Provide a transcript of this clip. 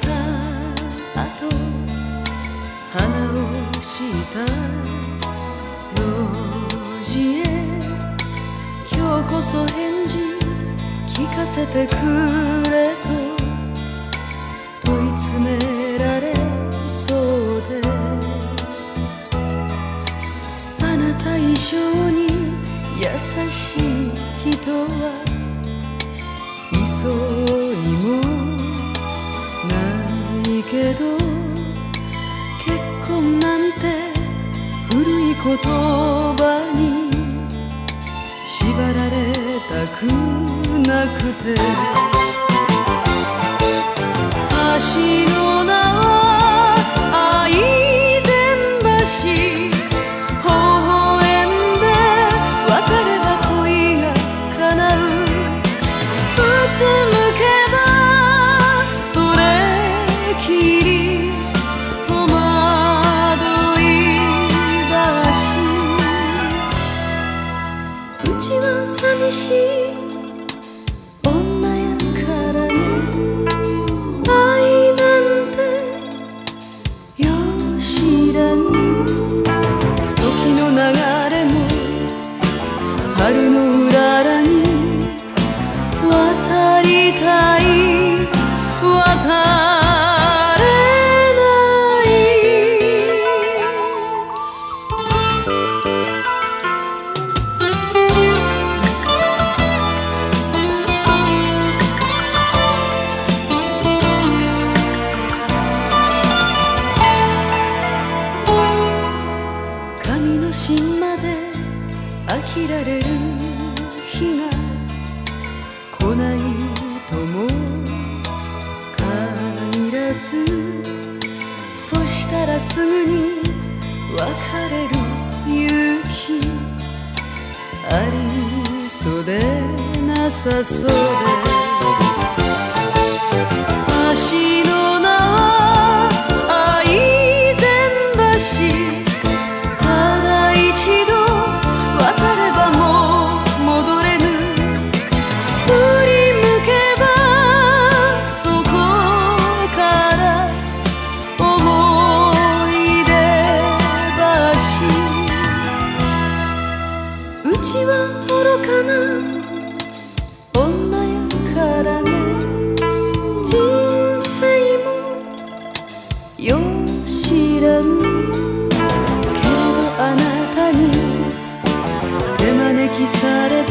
た後花をした路地へ今日こそ返事聞かせてくれと問い詰められそうで。あなた以上に優しい人は。いそうにもけど結婚なんて古い言葉に縛られたくなくて。たい。渡れない。神の芯まで飽きられるそしたらすぐに別れる勇気。ありそうでなさそうで。ちは愚かな女やからね。人生もよう知らぬ。けどあなたに手招きされて